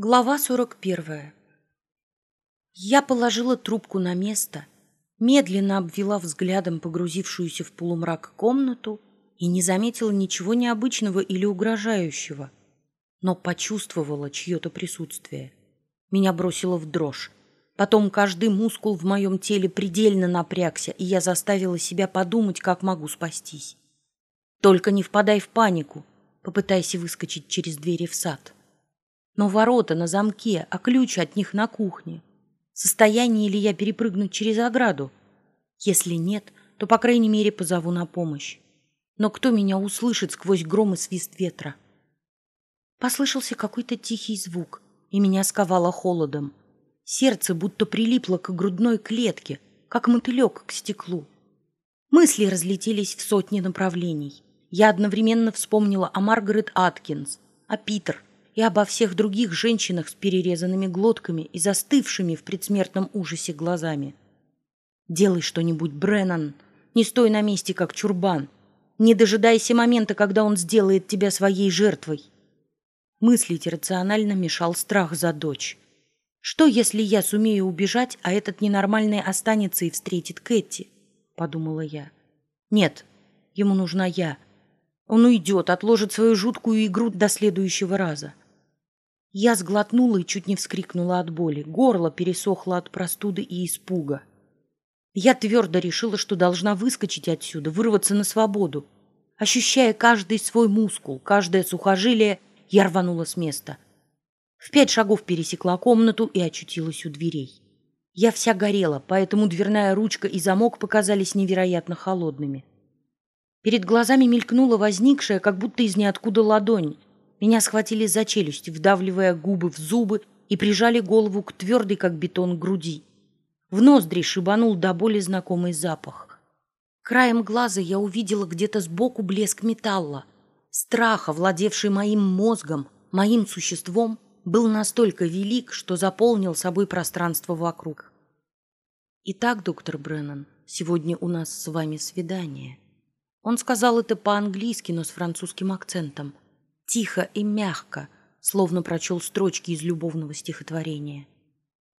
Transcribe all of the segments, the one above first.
Глава 41. Я положила трубку на место, медленно обвела взглядом погрузившуюся в полумрак комнату и не заметила ничего необычного или угрожающего, но почувствовала чье-то присутствие. Меня бросило в дрожь. Потом каждый мускул в моем теле предельно напрягся, и я заставила себя подумать, как могу спастись. Только не впадай в панику, попытайся выскочить через двери в сад. Но ворота на замке, а ключ от них на кухне. В состоянии ли я перепрыгнуть через ограду? Если нет, то, по крайней мере, позову на помощь. Но кто меня услышит сквозь гром и свист ветра? Послышался какой-то тихий звук, и меня сковало холодом. Сердце будто прилипло к грудной клетке, как мотылек к стеклу. Мысли разлетелись в сотни направлений. Я одновременно вспомнила о Маргарет Аткинс, о Питер и обо всех других женщинах с перерезанными глотками и застывшими в предсмертном ужасе глазами. «Делай что-нибудь, Бреннан! Не стой на месте, как чурбан! Не дожидайся момента, когда он сделает тебя своей жертвой!» Мыслить рационально мешал страх за дочь. Что, если я сумею убежать, а этот ненормальный останется и встретит Кэти? Подумала я. Нет, ему нужна я. Он уйдет, отложит свою жуткую игру до следующего раза. Я сглотнула и чуть не вскрикнула от боли. Горло пересохло от простуды и испуга. Я твердо решила, что должна выскочить отсюда, вырваться на свободу. Ощущая каждый свой мускул, каждое сухожилие, я рванула с места — в пять шагов пересекла комнату и очутилась у дверей. Я вся горела, поэтому дверная ручка и замок показались невероятно холодными. Перед глазами мелькнула возникшая, как будто из ниоткуда ладонь. Меня схватили за челюсть, вдавливая губы в зубы и прижали голову к твердой, как бетон, груди. В ноздри шибанул до боли знакомый запах. Краем глаза я увидела где-то сбоку блеск металла. Страха, владевший моим мозгом, моим существом, был настолько велик, что заполнил собой пространство вокруг. «Итак, доктор Бреннан, сегодня у нас с вами свидание». Он сказал это по-английски, но с французским акцентом. Тихо и мягко, словно прочел строчки из любовного стихотворения.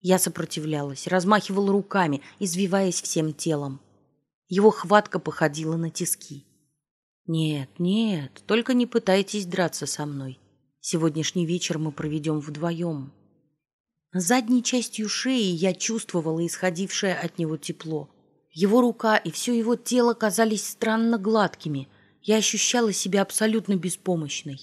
Я сопротивлялась, размахивала руками, извиваясь всем телом. Его хватка походила на тиски. «Нет, нет, только не пытайтесь драться со мной. Сегодняшний вечер мы проведем вдвоем. Задней частью шеи я чувствовала исходившее от него тепло. Его рука и все его тело казались странно гладкими. Я ощущала себя абсолютно беспомощной.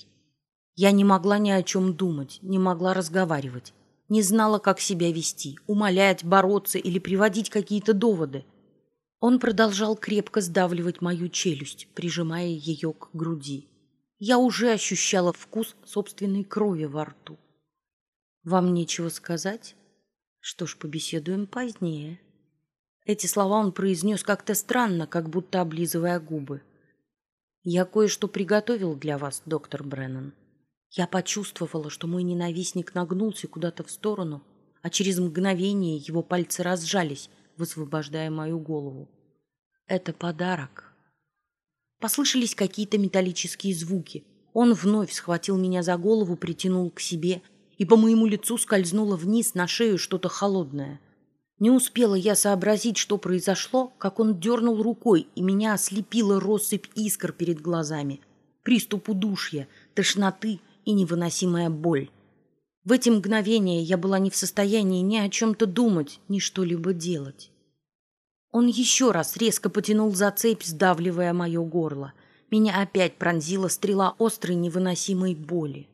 Я не могла ни о чем думать, не могла разговаривать. Не знала, как себя вести, умолять, бороться или приводить какие-то доводы. Он продолжал крепко сдавливать мою челюсть, прижимая ее к груди. Я уже ощущала вкус собственной крови во рту. Вам нечего сказать? Что ж, побеседуем позднее. Эти слова он произнес как-то странно, как будто облизывая губы. Я кое-что приготовил для вас, доктор Бреннан. Я почувствовала, что мой ненавистник нагнулся куда-то в сторону, а через мгновение его пальцы разжались, высвобождая мою голову. Это подарок. Послышались какие-то металлические звуки. Он вновь схватил меня за голову, притянул к себе, и по моему лицу скользнуло вниз на шею что-то холодное. Не успела я сообразить, что произошло, как он дернул рукой, и меня ослепила россыпь искр перед глазами. Приступ удушья, тошноты и невыносимая боль. В эти мгновения я была не в состоянии ни о чем-то думать, ни что-либо делать. Он еще раз резко потянул за цепь, сдавливая мое горло. Меня опять пронзила стрела острой невыносимой боли.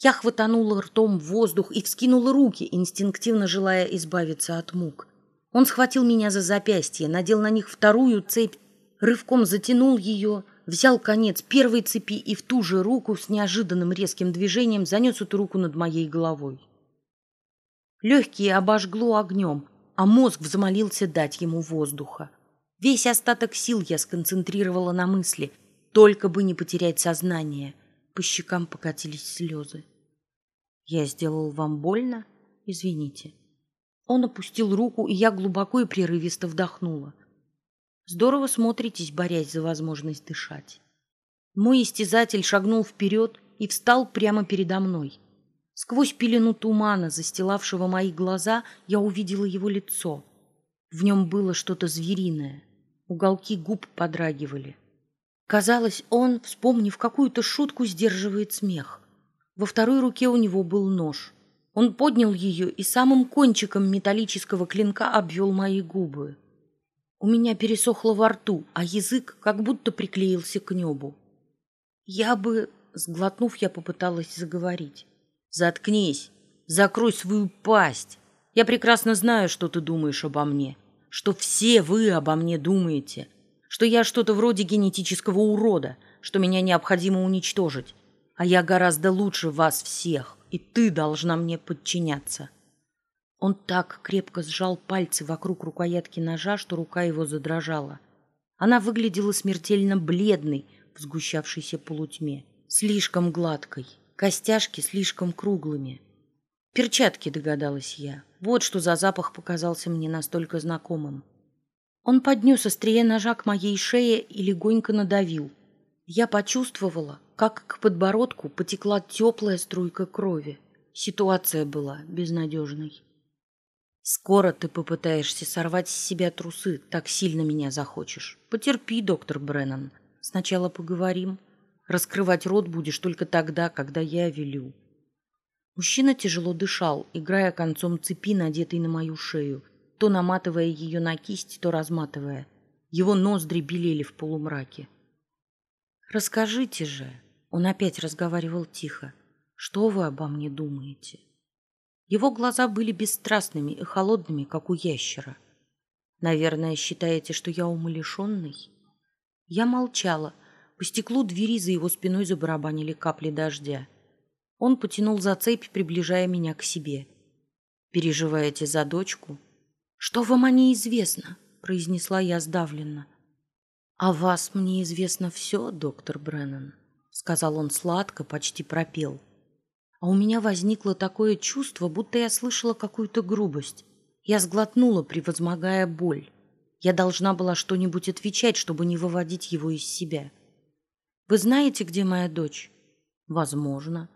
Я хватанула ртом воздух и вскинула руки, инстинктивно желая избавиться от мук. Он схватил меня за запястье, надел на них вторую цепь, рывком затянул ее, взял конец первой цепи и в ту же руку с неожиданным резким движением занес эту руку над моей головой. Легкие обожгло огнем, а мозг взмолился дать ему воздуха. Весь остаток сил я сконцентрировала на мысли, только бы не потерять сознание. По щекам покатились слезы. Я сделал вам больно? Извините. Он опустил руку, и я глубоко и прерывисто вдохнула. Здорово смотритесь, борясь за возможность дышать. Мой истязатель шагнул вперед и встал прямо передо мной. Сквозь пелену тумана, застилавшего мои глаза, я увидела его лицо. В нем было что-то звериное. Уголки губ подрагивали. Казалось, он, вспомнив какую-то шутку, сдерживает смех. Во второй руке у него был нож. Он поднял ее и самым кончиком металлического клинка обвел мои губы. У меня пересохло во рту, а язык как будто приклеился к небу. Я бы, сглотнув, я попыталась заговорить. Заткнись, закрой свою пасть. Я прекрасно знаю, что ты думаешь обо мне, что все вы обо мне думаете, что я что-то вроде генетического урода, что меня необходимо уничтожить, а я гораздо лучше вас всех, и ты должна мне подчиняться. Он так крепко сжал пальцы вокруг рукоятки ножа, что рука его задрожала. Она выглядела смертельно бледной в сгущавшейся полутьме, слишком гладкой. Костяшки слишком круглыми. Перчатки, догадалась я. Вот что за запах показался мне настолько знакомым. Он поднес острие ножа к моей шее и легонько надавил. Я почувствовала, как к подбородку потекла теплая струйка крови. Ситуация была безнадежной. Скоро ты попытаешься сорвать с себя трусы, так сильно меня захочешь. Потерпи, доктор Бреннан. Сначала поговорим, Раскрывать рот будешь только тогда, когда я велю. Мужчина тяжело дышал, играя концом цепи, надетой на мою шею, то наматывая ее на кисть, то разматывая. Его ноздри белели в полумраке. «Расскажите же», — он опять разговаривал тихо, — «что вы обо мне думаете?» Его глаза были бесстрастными и холодными, как у ящера. «Наверное, считаете, что я умалишенный?» Я молчала, — по стеклу двери за его спиной забарабанили капли дождя. Он потянул за цепь, приближая меня к себе. «Переживаете за дочку?» «Что вам о ней известно?» — произнесла я сдавленно. «О вас мне известно все, доктор Бреннан», — сказал он сладко, почти пропел. А у меня возникло такое чувство, будто я слышала какую-то грубость. Я сглотнула, превозмогая боль. Я должна была что-нибудь отвечать, чтобы не выводить его из себя. Вы знаете, где моя дочь? Возможно.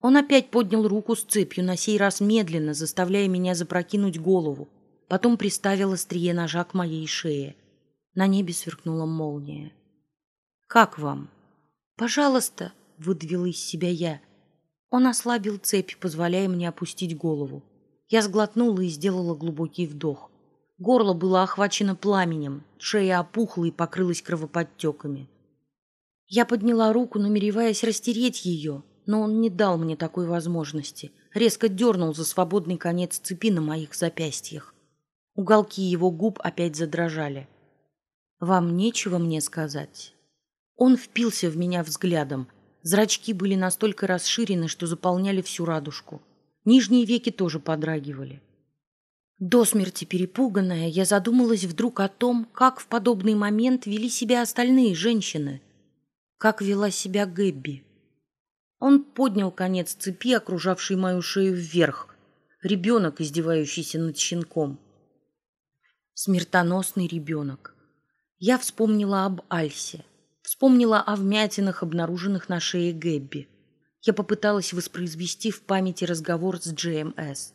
Он опять поднял руку с цепью, на сей раз медленно, заставляя меня запрокинуть голову. Потом приставил острие ножа к моей шее. На небе сверкнула молния. «Как вам?» «Пожалуйста», — выдавила из себя я. Он ослабил цепь, позволяя мне опустить голову. Я сглотнула и сделала глубокий вдох. Горло было охвачено пламенем, шея опухла и покрылась кровоподтеками. Я подняла руку, намереваясь растереть ее, но он не дал мне такой возможности. Резко дернул за свободный конец цепи на моих запястьях. Уголки его губ опять задрожали. «Вам нечего мне сказать?» Он впился в меня взглядом. Зрачки были настолько расширены, что заполняли всю радужку. Нижние веки тоже подрагивали. До смерти перепуганная, я задумалась вдруг о том, как в подобный момент вели себя остальные женщины — как вела себя Гэбби. Он поднял конец цепи, окружавшей мою шею вверх. Ребенок, издевающийся над щенком. Смертоносный ребенок. Я вспомнила об Альсе. Вспомнила о вмятинах, обнаруженных на шее Гэбби. Я попыталась воспроизвести в памяти разговор с GMS.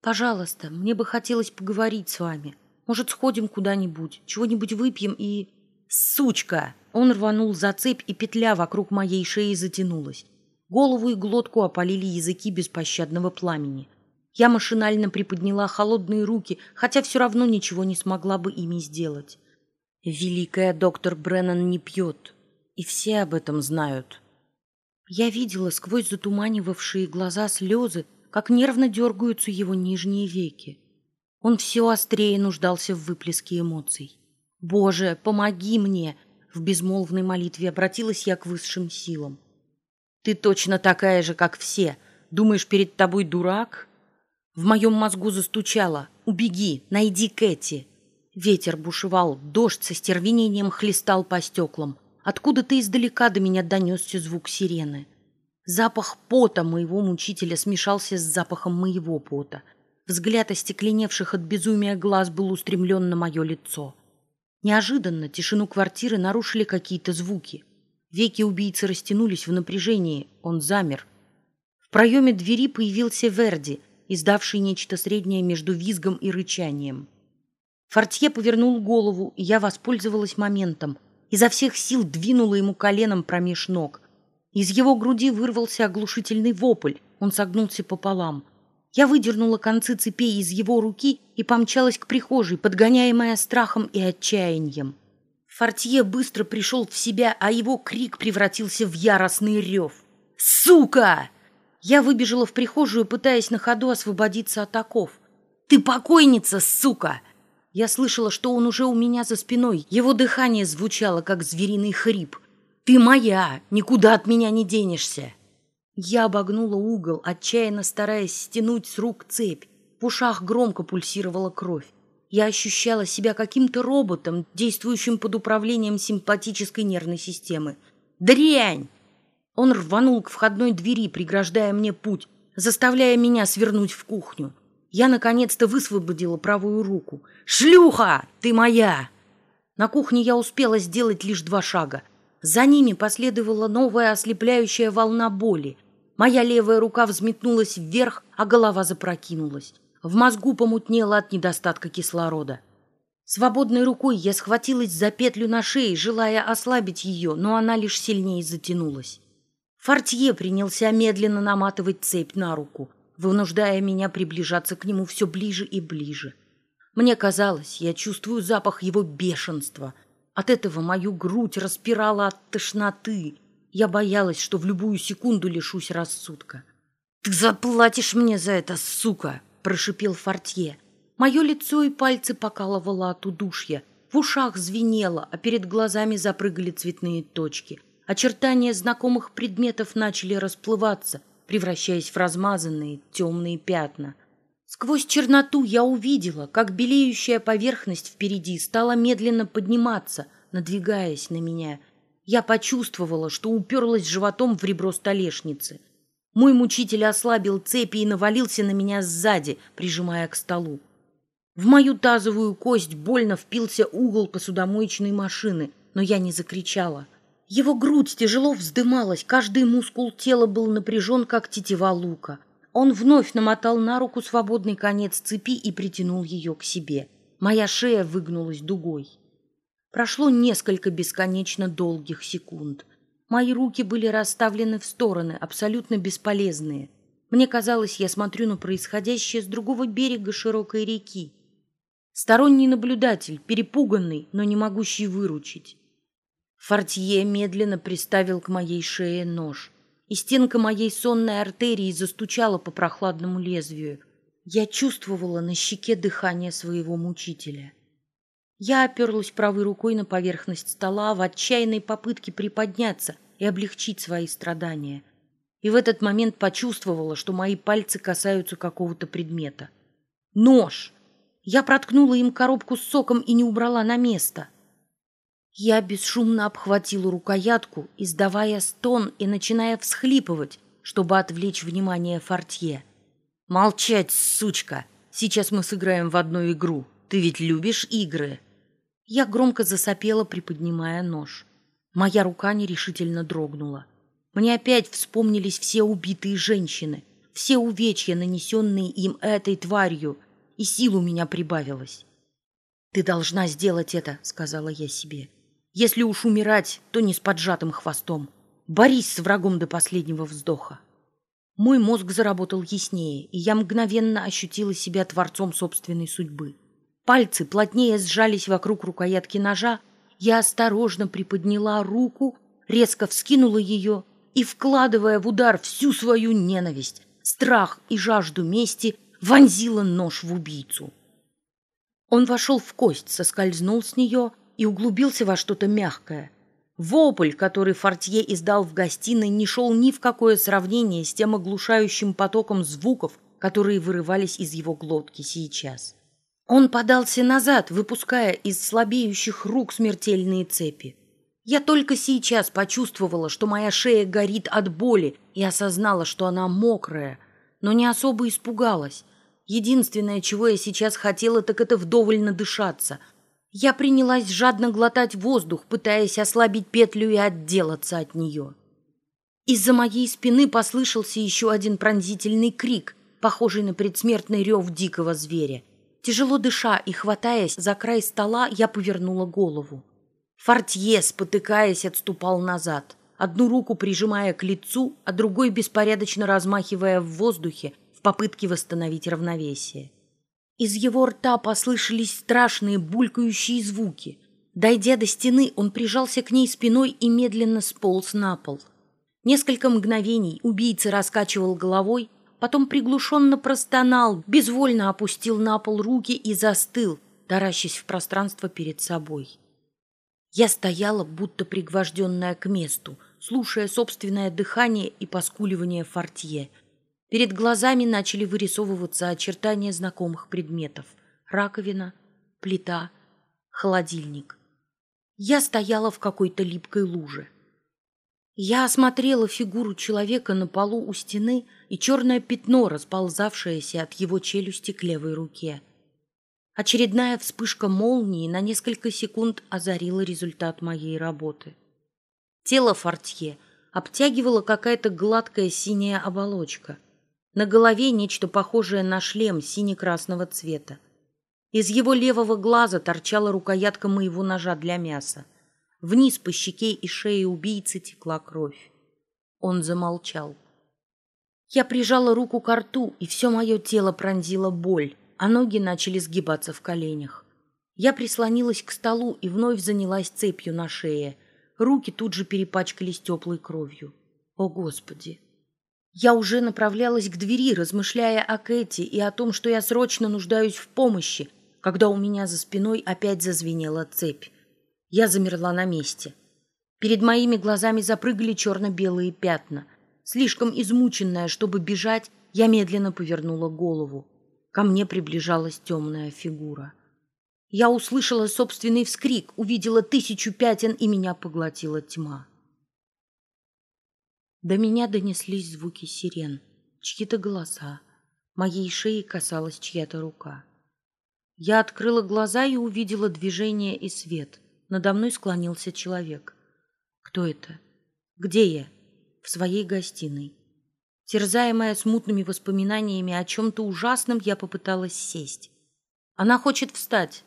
«Пожалуйста, мне бы хотелось поговорить с вами. Может, сходим куда-нибудь, чего-нибудь выпьем и...» «Сучка!» Он рванул за цепь, и петля вокруг моей шеи затянулась. Голову и глотку опалили языки беспощадного пламени. Я машинально приподняла холодные руки, хотя все равно ничего не смогла бы ими сделать. Великая доктор Бреннан не пьет, и все об этом знают. Я видела сквозь затуманивавшие глаза слезы, как нервно дергаются его нижние веки. Он все острее нуждался в выплеске эмоций. «Боже, помоги мне!» В безмолвной молитве обратилась я к высшим силам. «Ты точно такая же, как все. Думаешь, перед тобой дурак?» В моем мозгу застучало. «Убеги, найди Кэти!» Ветер бушевал, дождь со стервенением хлестал по стеклам. Откуда-то издалека до меня донесся звук сирены. Запах пота моего мучителя смешался с запахом моего пота. Взгляд остекленевших от безумия глаз был устремлен на мое лицо. Неожиданно тишину квартиры нарушили какие-то звуки. Веки убийцы растянулись в напряжении. Он замер. В проеме двери появился Верди, издавший нечто среднее между визгом и рычанием. Фортье повернул голову, и я воспользовалась моментом. Изо всех сил двинула ему коленом промеж ног. Из его груди вырвался оглушительный вопль. Он согнулся пополам. Я выдернула концы цепей из его руки и помчалась к прихожей, подгоняемая страхом и отчаянием. Фортье быстро пришел в себя, а его крик превратился в яростный рев. «Сука!» Я выбежала в прихожую, пытаясь на ходу освободиться от оков. «Ты покойница, сука!» Я слышала, что он уже у меня за спиной. Его дыхание звучало, как звериный хрип. «Ты моя! Никуда от меня не денешься!» Я обогнула угол, отчаянно стараясь стянуть с рук цепь. В ушах громко пульсировала кровь. Я ощущала себя каким-то роботом, действующим под управлением симпатической нервной системы. «Дрянь!» Он рванул к входной двери, преграждая мне путь, заставляя меня свернуть в кухню. Я наконец-то высвободила правую руку. «Шлюха! Ты моя!» На кухне я успела сделать лишь два шага. За ними последовала новая ослепляющая волна боли. Моя левая рука взметнулась вверх, а голова запрокинулась. В мозгу помутнело от недостатка кислорода. Свободной рукой я схватилась за петлю на шее, желая ослабить ее, но она лишь сильнее затянулась. Фортье принялся медленно наматывать цепь на руку, вынуждая меня приближаться к нему все ближе и ближе. Мне казалось, я чувствую запах его бешенства. От этого мою грудь распирала от тошноты. Я боялась, что в любую секунду лишусь рассудка. «Ты заплатишь мне за это, сука!» – прошипел Фортье. Мое лицо и пальцы покалывало от удушья. В ушах звенело, а перед глазами запрыгали цветные точки – Очертания знакомых предметов начали расплываться, превращаясь в размазанные темные пятна. Сквозь черноту я увидела, как белеющая поверхность впереди стала медленно подниматься, надвигаясь на меня. Я почувствовала, что уперлась животом в ребро столешницы. Мой мучитель ослабил цепи и навалился на меня сзади, прижимая к столу. В мою тазовую кость больно впился угол посудомоечной машины, но я не закричала — его грудь тяжело вздымалась, каждый мускул тела был напряжен, как тетива лука. Он вновь намотал на руку свободный конец цепи и притянул ее к себе. Моя шея выгнулась дугой. Прошло несколько бесконечно долгих секунд. Мои руки были расставлены в стороны, абсолютно бесполезные. Мне казалось, я смотрю на происходящее с другого берега широкой реки. Сторонний наблюдатель, перепуганный, но не могущий выручить. Фортье медленно приставил к моей шее нож, и стенка моей сонной артерии застучала по прохладному лезвию. Я чувствовала на щеке дыхание своего мучителя. Я оперлась правой рукой на поверхность стола в отчаянной попытке приподняться и облегчить свои страдания. И в этот момент почувствовала, что мои пальцы касаются какого-то предмета. Нож! Я проткнула им коробку с соком и не убрала на место — я бесшумно обхватила рукоятку, издавая стон и начиная всхлипывать, чтобы отвлечь внимание Фортье. «Молчать, сучка! Сейчас мы сыграем в одну игру. Ты ведь любишь игры?» Я громко засопела, приподнимая нож. Моя рука нерешительно дрогнула. Мне опять вспомнились все убитые женщины, все увечья, нанесенные им этой тварью, и сил у меня прибавилось. «Ты должна сделать это», — сказала я себе. Если уж умирать, то не с поджатым хвостом. Борись с врагом до последнего вздоха. Мой мозг заработал яснее, и я мгновенно ощутила себя творцом собственной судьбы. Пальцы плотнее сжались вокруг рукоятки ножа, я осторожно приподняла руку, резко вскинула ее и, вкладывая в удар всю свою ненависть, страх и жажду мести, вонзила нож в убийцу. Он вошел в кость, соскользнул с нее и углубился во что-то мягкое. Вопль, который Фортье издал в гостиной, не шел ни в какое сравнение с тем оглушающим потоком звуков, которые вырывались из его глотки сейчас. Он подался назад, выпуская из слабеющих рук смертельные цепи. Я только сейчас почувствовала, что моя шея горит от боли и осознала, что она мокрая, но не особо испугалась. Единственное, чего я сейчас хотела, так это вдоволь надышаться — я принялась жадно глотать воздух, пытаясь ослабить петлю и отделаться от нее. Из-за моей спины послышался еще один пронзительный крик, похожий на предсмертный рев дикого зверя. Тяжело дыша и хватаясь за край стола, я повернула голову. Фортье, спотыкаясь, отступал назад, одну руку прижимая к лицу, а другой беспорядочно размахивая в воздухе в попытке восстановить равновесие. Из его рта послышались страшные булькающие звуки. Дойдя до стены, он прижался к ней спиной и медленно сполз на пол. Несколько мгновений убийца раскачивал головой, потом приглушенно простонал, безвольно опустил на пол руки и застыл, таращась в пространство перед собой. Я стояла, будто пригвожденная к месту, слушая собственное дыхание и поскуливание фортье. Перед глазами начали вырисовываться очертания знакомых предметов. Раковина, плита, холодильник. Я стояла в какой-то липкой луже. Я осмотрела фигуру человека на полу у стены и черное пятно, расползавшееся от его челюсти к левой руке. Очередная вспышка молнии на несколько секунд озарила результат моей работы. Тело Фортье обтягивала какая-то гладкая синяя оболочка. На голове нечто похожее на шлем сине-красного цвета. Из его левого глаза торчала рукоятка моего ножа для мяса. Вниз по щеке и шее убийцы текла кровь. Он замолчал. Я прижала руку к рту, и все мое тело пронзила боль, а ноги начали сгибаться в коленях. Я прислонилась к столу и вновь занялась цепью на шее. Руки тут же перепачкались теплой кровью. О, Господи! Я уже направлялась к двери, размышляя о Кэти и о том, что я срочно нуждаюсь в помощи, когда у меня за спиной опять зазвенела цепь. Я замерла на месте. Перед моими глазами запрыгали черно-белые пятна. Слишком измученная, чтобы бежать, я медленно повернула голову. Ко мне приближалась темная фигура. Я услышала собственный вскрик, увидела тысячу пятен, и меня поглотила тьма. До меня донеслись звуки сирен, чьи-то голоса. Моей шеи касалась чья-то рука. Я открыла глаза и увидела движение и свет — надо мной склонился человек. Кто это? Где я? В своей гостиной. Терзаемая смутными воспоминаниями о чем-то ужасном, я попыталась сесть. Она хочет встать.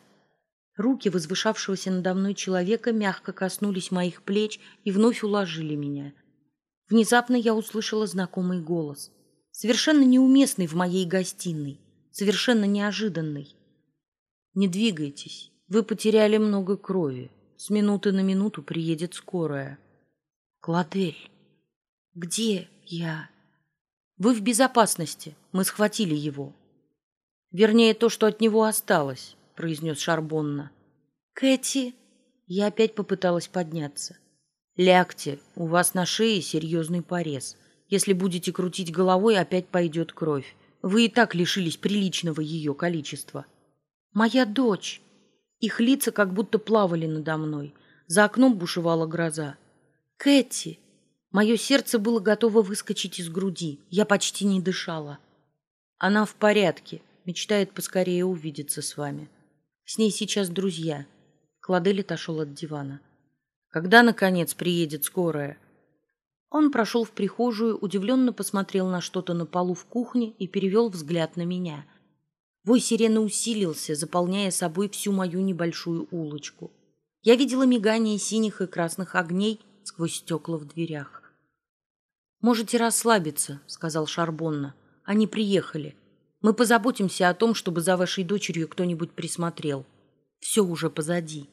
Руки возвышавшегося надо мной человека мягко коснулись моих плеч и вновь уложили меня. Внезапно я услышала знакомый голос, совершенно неуместный в моей гостиной, совершенно неожиданный. «Не двигайтесь, вы потеряли много крови. С минуты на минуту приедет скорая. Кладель, где я? Вы в безопасности. Мы схватили его. Вернее, то, что от него осталось, произнес Шарбонна. Кэти, я опять попыталась подняться. Лягте, у вас на шее серьезный порез. Если будете крутить головой, опять пойдет кровь. Вы и так лишились приличного ее количества. Моя дочь, их лица как будто плавали надо мной. За окном бушевала гроза. «Кэти!» Мое сердце было готово выскочить из груди. Я почти не дышала. Она в порядке. Мечтает поскорее увидеться с вами. С ней сейчас друзья. Кладель отошел от дивана. Когда, наконец, приедет скорая? Он прошел в прихожую, удивленно посмотрел на что-то на полу в кухне и перевел взгляд на меня — Вой сирены усилился, заполняя собой всю мою небольшую улочку. Я видела мигание синих и красных огней сквозь стекла в дверях. «Можете расслабиться», — сказал Шарбонна. «Они приехали. Мы позаботимся о том, чтобы за вашей дочерью кто-нибудь присмотрел. Все уже позади».